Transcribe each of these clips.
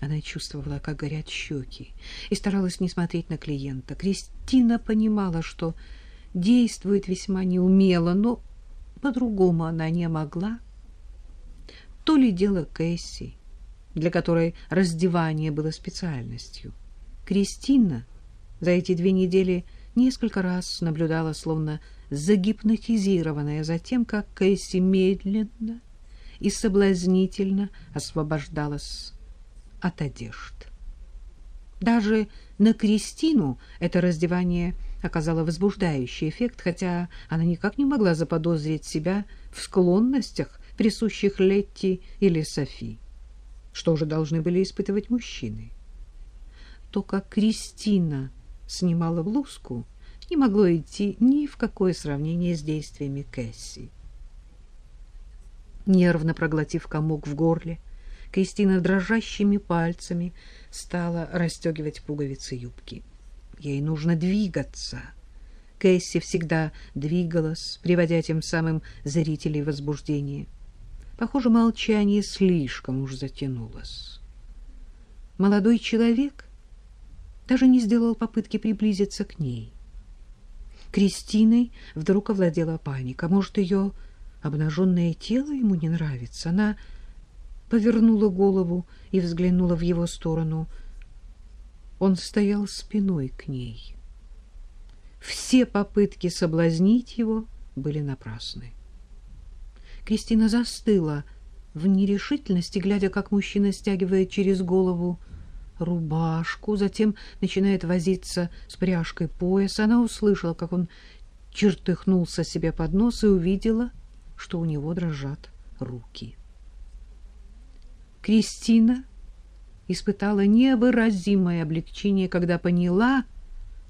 Она чувствовала, как горят щеки, и старалась не смотреть на клиента. Кристина понимала, что действует весьма неумело, но по-другому она не могла. То ли дело Кэсси, для которой раздевание было специальностью. Кристина за эти две недели несколько раз наблюдала, словно загипнотизированная за тем, как Кэсси медленно и соблазнительно освобождалась от одежд. Даже на Кристину это раздевание оказало возбуждающий эффект, хотя она никак не могла заподозрить себя в склонностях, присущих Летти или Софи. Что же должны были испытывать мужчины? То, как Кристина снимала блузку, не могло идти ни в какое сравнение с действиями Кэсси. Нервно проглотив комок в горле, Кристина дрожащими пальцами стала расстегивать пуговицы юбки. Ей нужно двигаться. Кэсси всегда двигалась, приводя тем самым зрителей в возбуждение. Похоже, молчание слишком уж затянулось. Молодой человек даже не сделал попытки приблизиться к ней. Кристиной вдруг овладела паника. Может, ее обнаженное тело ему не нравится? Она повернула голову и взглянула в его сторону. Он стоял спиной к ней. Все попытки соблазнить его были напрасны. Кристина застыла в нерешительности, глядя, как мужчина стягивает через голову рубашку, затем начинает возиться с пряжкой пояса. Она услышала, как он чертыхнулся себе под нос и увидела, что у него дрожат руки. Кристина испытала невыразимое облегчение, когда поняла,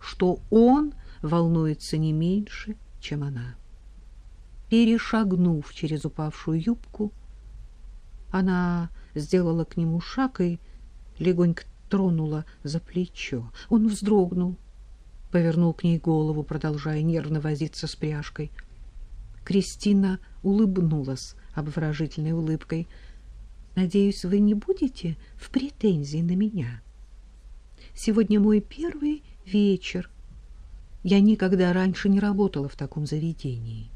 что он волнуется не меньше, чем она. Перешагнув через упавшую юбку, она сделала к нему шаг и легонько тронула за плечо. Он вздрогнул, повернул к ней голову, продолжая нервно возиться с пряжкой. Кристина улыбнулась обворожительной улыбкой. «Надеюсь, вы не будете в претензии на меня. Сегодня мой первый вечер. Я никогда раньше не работала в таком заведении».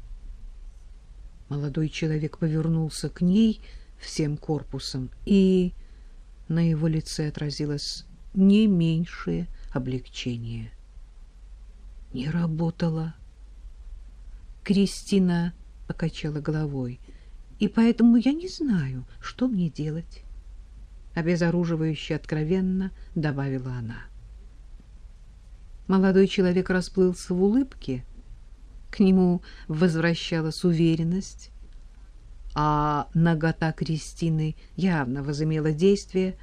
Молодой человек повернулся к ней всем корпусом и на его лице отразилось не меньшее облегчение. Не работала. Кристина покачала головой. И поэтому я не знаю, что мне делать. Обезоруживающе откровенно добавила она. Молодой человек расплылся в улыбке. К нему возвращалась уверенность, а нагота Кристины явно возымела действие.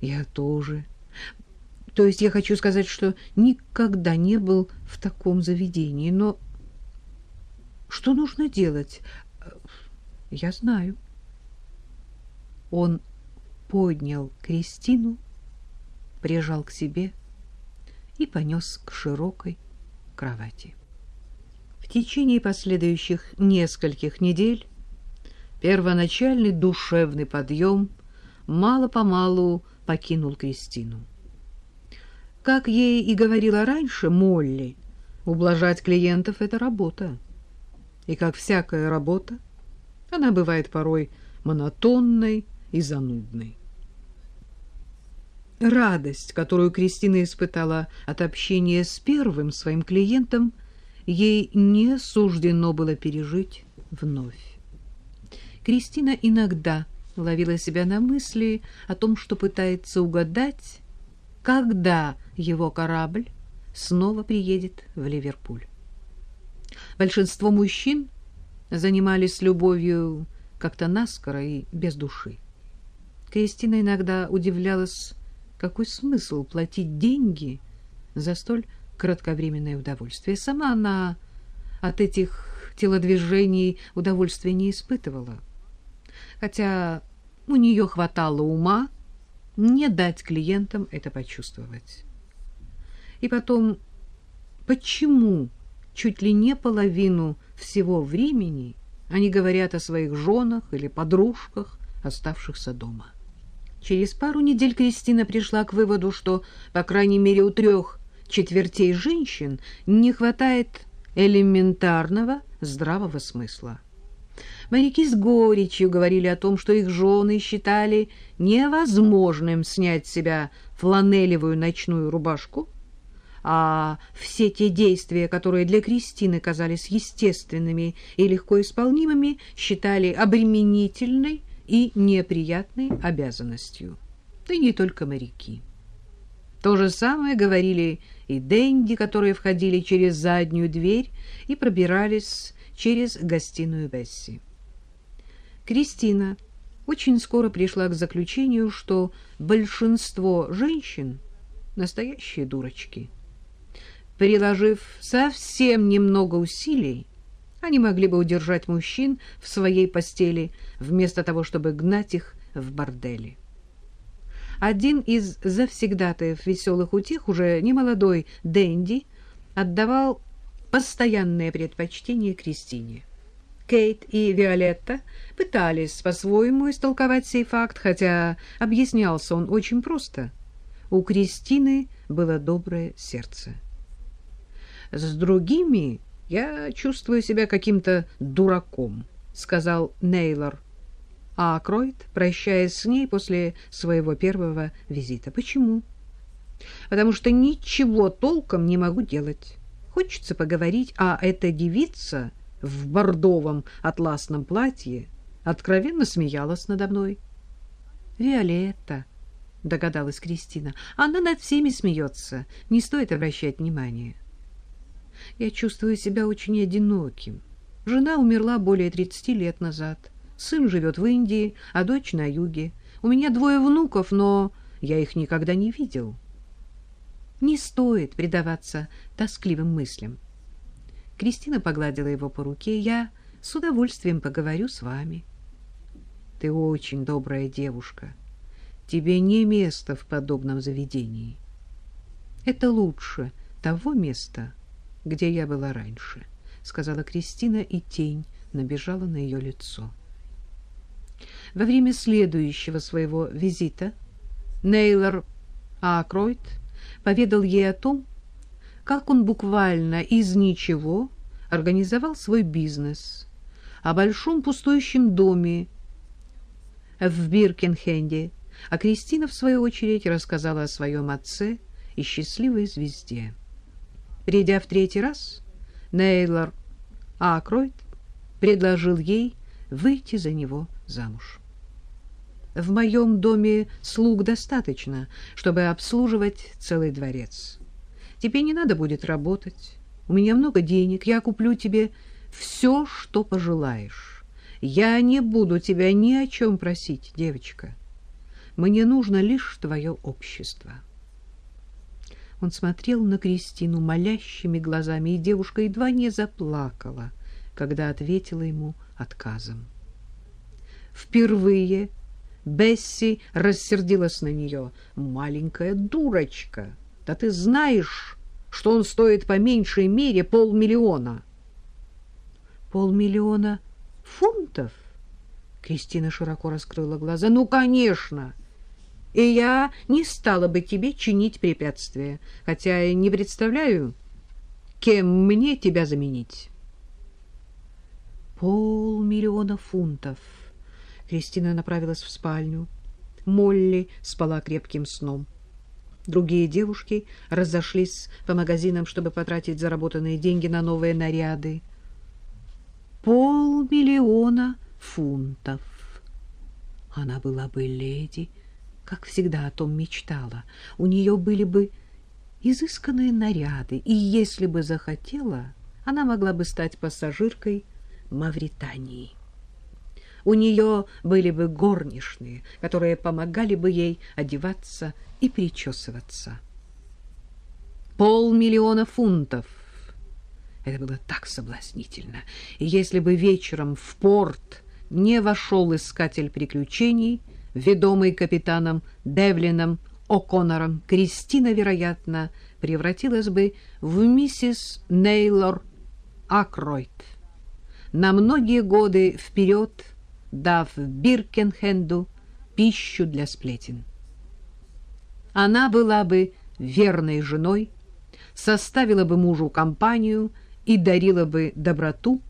Я тоже. То есть я хочу сказать, что никогда не был в таком заведении, но что нужно делать? Я знаю. Он поднял Кристину, прижал к себе и понес к широкой кровати. В течение последующих нескольких недель Первоначальный душевный подъем мало-помалу покинул Кристину. Как ей и говорила раньше Молли, ублажать клиентов — это работа. И как всякая работа, она бывает порой монотонной и занудной. Радость, которую Кристина испытала от общения с первым своим клиентом, ей не суждено было пережить вновь. Кристина иногда ловила себя на мысли о том, что пытается угадать, когда его корабль снова приедет в Ливерпуль. Большинство мужчин занимались любовью как-то наскоро и без души. Кристина иногда удивлялась, какой смысл платить деньги за столь кратковременное удовольствие. Сама она от этих телодвижений удовольствия не испытывала хотя у нее хватало ума не дать клиентам это почувствовать. И потом, почему чуть ли не половину всего времени они говорят о своих женах или подружках, оставшихся дома? Через пару недель Кристина пришла к выводу, что, по крайней мере, у трех четвертей женщин не хватает элементарного здравого смысла. Моряки с горечью говорили о том, что их жены считали невозможным снять с себя фланелевую ночную рубашку, а все те действия, которые для Кристины казались естественными и легко исполнимыми, считали обременительной и неприятной обязанностью. Да и не только моряки. То же самое говорили и денди, которые входили через заднюю дверь и пробирались через гостиную Бесси. Кристина очень скоро пришла к заключению, что большинство женщин — настоящие дурочки. Приложив совсем немного усилий, они могли бы удержать мужчин в своей постели, вместо того, чтобы гнать их в бордели. Один из завсегдатаев веселых утех, уже немолодой Дэнди, отдавал постоянное предпочтение Кристине. Кейт и Виолетта пытались по-своему истолковать сей факт, хотя объяснялся он очень просто. У Кристины было доброе сердце. С другими я чувствую себя каким-то дураком, сказал Нейлор. А Кройд, прощаясь с ней после своего первого визита. Почему? Потому что ничего толком не могу делать. Хочется поговорить, а эта девица в бордовом атласном платье откровенно смеялась надо мной. «Виолетта», — догадалась Кристина, — «она над всеми смеется, не стоит обращать внимания». «Я чувствую себя очень одиноким. Жена умерла более тридцати лет назад. Сын живет в Индии, а дочь на юге. У меня двое внуков, но я их никогда не видел». «Не стоит предаваться тоскливым мыслям. Кристина погладила его по руке. «Я с удовольствием поговорю с вами». «Ты очень добрая девушка. Тебе не место в подобном заведении. Это лучше того места, где я была раньше», — сказала Кристина, и тень набежала на ее лицо. Во время следующего своего визита Нейлор Акройд поведал ей о том, как он буквально из ничего организовал свой бизнес. О большом пустующем доме в Биркенхенде, а Кристина, в свою очередь, рассказала о своем отце и счастливой звезде. Придя в третий раз, Нейлор Акройд предложил ей выйти за него замуж. В моем доме слуг достаточно, чтобы обслуживать целый дворец. Тебе не надо будет работать. У меня много денег, я куплю тебе все, что пожелаешь. Я не буду тебя ни о чем просить, девочка. Мне нужно лишь твое общество. Он смотрел на Кристину молящими глазами, и девушка едва не заплакала, когда ответила ему отказом. Впервые Бесси рассердилась на нее. «Маленькая дурочка!» Да ты знаешь, что он стоит по меньшей мере полмиллиона. Полмиллиона фунтов? Кристина широко раскрыла глаза. Ну, конечно. И я не стала бы тебе чинить препятствия, хотя и не представляю, кем мне тебя заменить. Полмиллиона фунтов. Кристина направилась в спальню. Молли спала крепким сном. Другие девушки разошлись по магазинам, чтобы потратить заработанные деньги на новые наряды. Полмиллиона фунтов. Она была бы леди, как всегда о том мечтала. У нее были бы изысканные наряды, и если бы захотела, она могла бы стать пассажиркой Мавритании. У нее были бы горничные, которые помогали бы ей одеваться и причесываться. Полмиллиона фунтов. Это было так соблазнительно. И если бы вечером в порт не вошел искатель приключений, ведомый капитаном Девлином О'Коннором, Кристина, вероятно, превратилась бы в миссис Нейлор Акройт. На многие годы вперед дав Биркенхенду пищу для сплетен. Она была бы верной женой, составила бы мужу компанию и дарила бы доброту,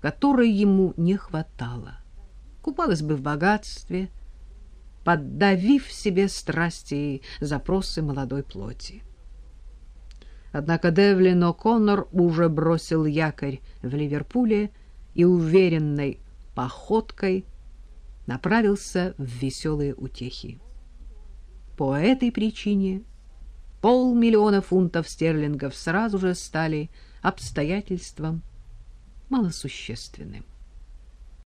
которой ему не хватало. Купалась бы в богатстве, поддавив себе страсти и запросы молодой плоти. Однако Девлин О'Коннор уже бросил якорь в Ливерпуле и уверенной походкой направился в веселые утехи. По этой причине полмиллиона фунтов стерлингов сразу же стали обстоятельством малосущественным.